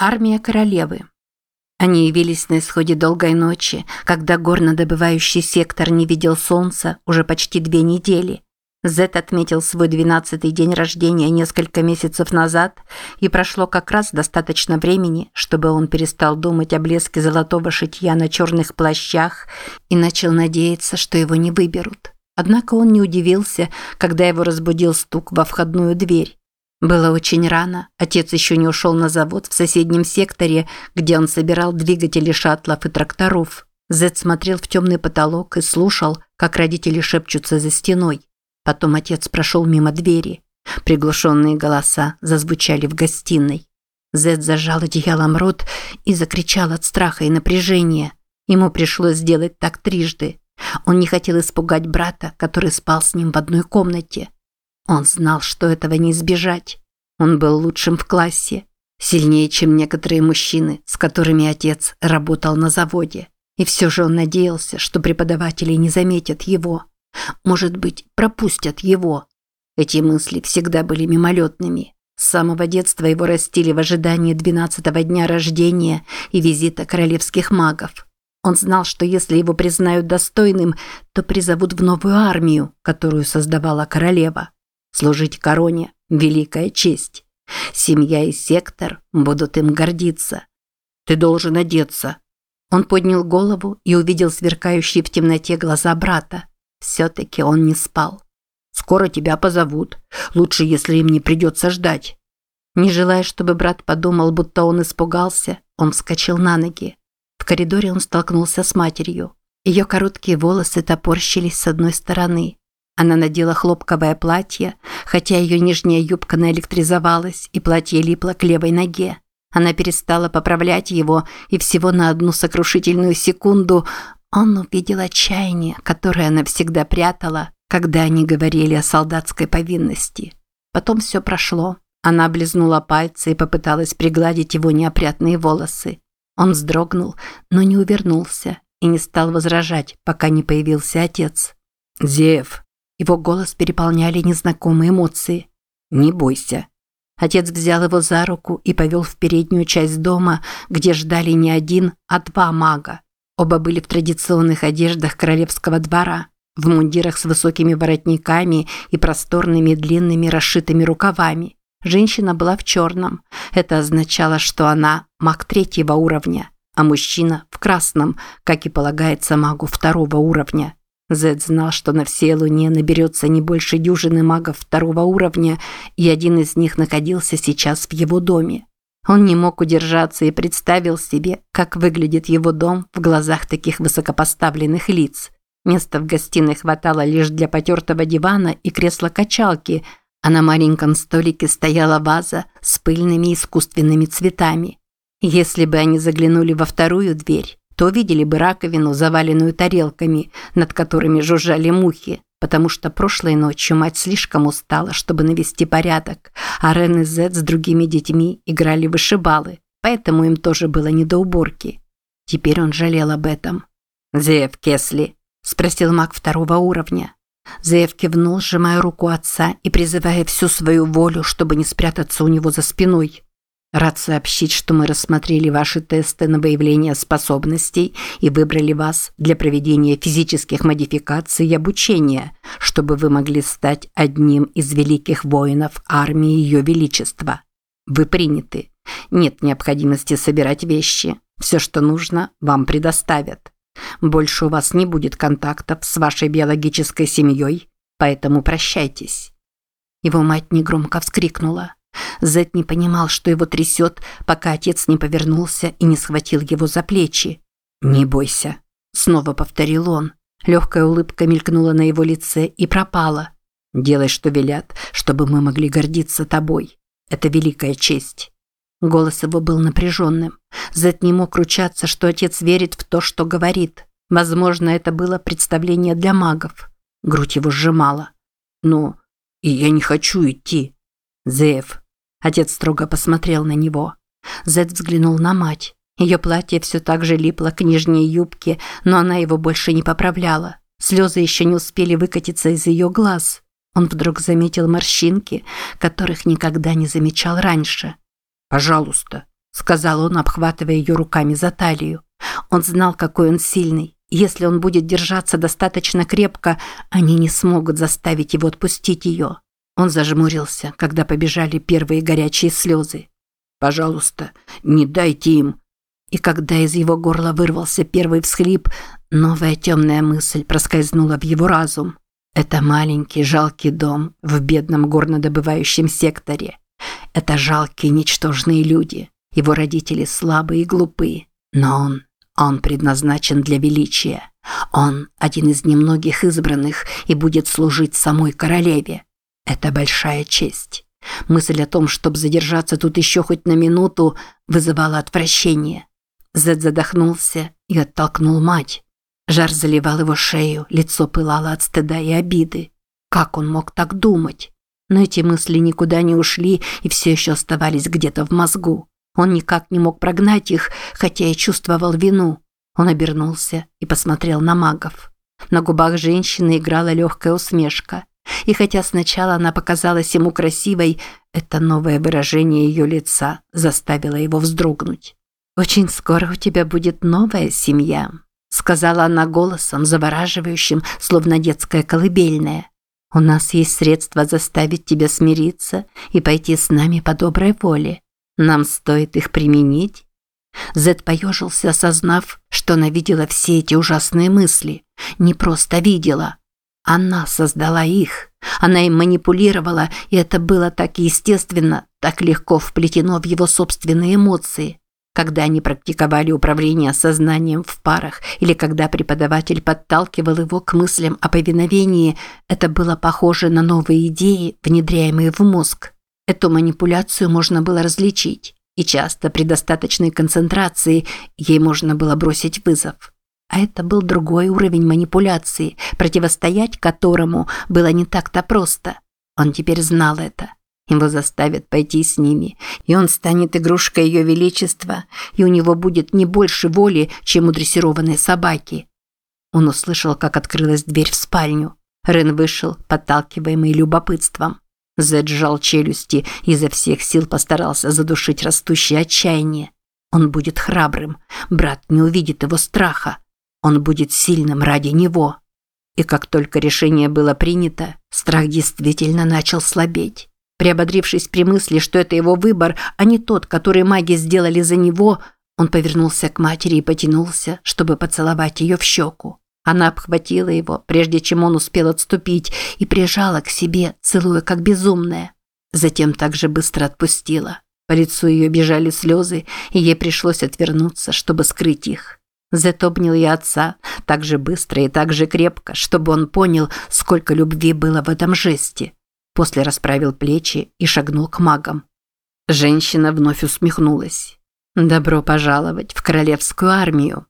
Армия королевы. Они явились на исходе долгой ночи, когда горнодобывающий сектор не видел солнца уже почти две недели. Зет отметил свой двенадцатый день рождения несколько месяцев назад, и прошло как раз достаточно времени, чтобы он перестал думать о блеске золотого шитья на черных плащах и начал надеяться, что его не выберут. Однако он не удивился, когда его разбудил стук во входную дверь. Было очень рано, отец еще не ушел на завод в соседнем секторе, где он собирал двигатели шаттлов и тракторов. Зет смотрел в темный потолок и слушал, как родители шепчутся за стеной. Потом отец прошел мимо двери. Приглушенные голоса зазвучали в гостиной. Зет зажал одеялом рот и закричал от страха и напряжения. Ему пришлось сделать так трижды. Он не хотел испугать брата, который спал с ним в одной комнате. Он знал, что этого не избежать. Он был лучшим в классе, сильнее, чем некоторые мужчины, с которыми отец работал на заводе. И все же он надеялся, что преподаватели не заметят его. Может быть, пропустят его. Эти мысли всегда были мимолетными. С самого детства его растили в ожидании двенадцатого дня рождения и визита королевских магов. Он знал, что если его признают достойным, то призовут в новую армию, которую создавала королева. Служить короне – великая честь. Семья и сектор будут им гордиться. Ты должен одеться. Он поднял голову и увидел сверкающие в темноте глаза брата. Все-таки он не спал. Скоро тебя позовут. Лучше, если им не придется ждать. Не желая, чтобы брат подумал, будто он испугался, он вскочил на ноги. В коридоре он столкнулся с матерью. Ее короткие волосы топорщились с одной стороны. Она надела хлопковое платье, хотя ее нижняя юбка наэлектризовалась и платье липло к левой ноге. Она перестала поправлять его, и всего на одну сокрушительную секунду он увидел отчаяние, которое она всегда прятала, когда они говорили о солдатской повинности. Потом все прошло. Она облизнула пальцы и попыталась пригладить его неопрятные волосы. Он вздрогнул, но не увернулся и не стал возражать, пока не появился отец. «Зев, его голос переполняли незнакомые эмоции. «Не бойся». Отец взял его за руку и повел в переднюю часть дома, где ждали не один, а два мага. Оба были в традиционных одеждах королевского двора, в мундирах с высокими воротниками и просторными длинными расшитыми рукавами. Женщина была в черном. Это означало, что она маг третьего уровня, а мужчина в красном, как и полагается магу второго уровня. Зед знал, что на всей Луне наберется не больше дюжины магов второго уровня, и один из них находился сейчас в его доме. Он не мог удержаться и представил себе, как выглядит его дом в глазах таких высокопоставленных лиц. Места в гостиной хватало лишь для потертого дивана и кресла-качалки, а на маленьком столике стояла ваза с пыльными искусственными цветами. Если бы они заглянули во вторую дверь, то видели бы раковину, заваленную тарелками, над которыми жужжали мухи, потому что прошлой ночью мать слишком устала, чтобы навести порядок, а Рен и Зет с другими детьми играли в вышибалы, поэтому им тоже было не до уборки. Теперь он жалел об этом. «Зеев Кесли?» – спросил маг второго уровня. Зеев кивнул, сжимая руку отца и призывая всю свою волю, чтобы не спрятаться у него за спиной. Рад сообщить, что мы рассмотрели ваши тесты на выявление способностей и выбрали вас для проведения физических модификаций и обучения, чтобы вы могли стать одним из великих воинов армии Ее Величества. Вы приняты. Нет необходимости собирать вещи. Все, что нужно, вам предоставят. Больше у вас не будет контактов с вашей биологической семьей, поэтому прощайтесь. Его мать негромко вскрикнула. Зет не понимал, что его трясет, пока отец не повернулся и не схватил его за плечи. «Не бойся», – снова повторил он. Легкая улыбка мелькнула на его лице и пропала. «Делай, что велят, чтобы мы могли гордиться тобой. Это великая честь». Голос его был напряженным. Зет не мог ручаться, что отец верит в то, что говорит. Возможно, это было представление для магов. Грудь его сжимала. «Ну, и я не хочу идти», «Зев!» Отец строго посмотрел на него. Зед взглянул на мать. Ее платье все так же липло к нижней юбке, но она его больше не поправляла. Слезы еще не успели выкатиться из ее глаз. Он вдруг заметил морщинки, которых никогда не замечал раньше. «Пожалуйста», – сказал он, обхватывая ее руками за талию. Он знал, какой он сильный. Если он будет держаться достаточно крепко, они не смогут заставить его отпустить ее. Он зажмурился, когда побежали первые горячие слезы. «Пожалуйста, не дайте им!» И когда из его горла вырвался первый всхлип, новая темная мысль проскользнула в его разум. Это маленький жалкий дом в бедном горнодобывающем секторе. Это жалкие ничтожные люди. Его родители слабые и глупые. Но он, он предназначен для величия. Он один из немногих избранных и будет служить самой королеве. Это большая честь. Мысль о том, чтобы задержаться тут еще хоть на минуту, вызывала отвращение. Зед задохнулся и оттолкнул мать. Жар заливал его шею, лицо пылало от стыда и обиды. Как он мог так думать? Но эти мысли никуда не ушли и все еще оставались где-то в мозгу. Он никак не мог прогнать их, хотя и чувствовал вину. Он обернулся и посмотрел на магов. На губах женщины играла легкая усмешка. И хотя сначала она показалась ему красивой, это новое выражение ее лица заставило его вздрогнуть. «Очень скоро у тебя будет новая семья», сказала она голосом, завораживающим, словно детская колыбельная. У нас есть средства заставить тебя смириться и пойти с нами по доброй воле. Нам стоит их применить. Зед поежился, осознав, что она видела все эти ужасные мысли. Не просто видела. Она создала их. Она им манипулировала, и это было так естественно, так легко вплетено в его собственные эмоции когда они практиковали управление сознанием в парах или когда преподаватель подталкивал его к мыслям о повиновении, это было похоже на новые идеи, внедряемые в мозг. Эту манипуляцию можно было различить, и часто при достаточной концентрации ей можно было бросить вызов. А это был другой уровень манипуляции, противостоять которому было не так-то просто. Он теперь знал это. Его заставят пойти с ними, и он станет игрушкой ее величества, и у него будет не больше воли, чем у дрессированной собаки. Он услышал, как открылась дверь в спальню. Рен вышел, подталкиваемый любопытством. Зед сжал челюсти и изо всех сил постарался задушить растущее отчаяние. Он будет храбрым, брат не увидит его страха. Он будет сильным ради него. И как только решение было принято, страх действительно начал слабеть. Приободрившись при мысли, что это его выбор, а не тот, который маги сделали за него, он повернулся к матери и потянулся, чтобы поцеловать ее в щеку. Она обхватила его, прежде чем он успел отступить, и прижала к себе, целуя как безумная. Затем также быстро отпустила. По лицу ее бежали слезы, и ей пришлось отвернуться, чтобы скрыть их. Зет обнял и отца так же быстро и так же крепко, чтобы он понял, сколько любви было в этом жесте. После расправил плечи и шагнул к магам. Женщина вновь усмехнулась. «Добро пожаловать в королевскую армию»,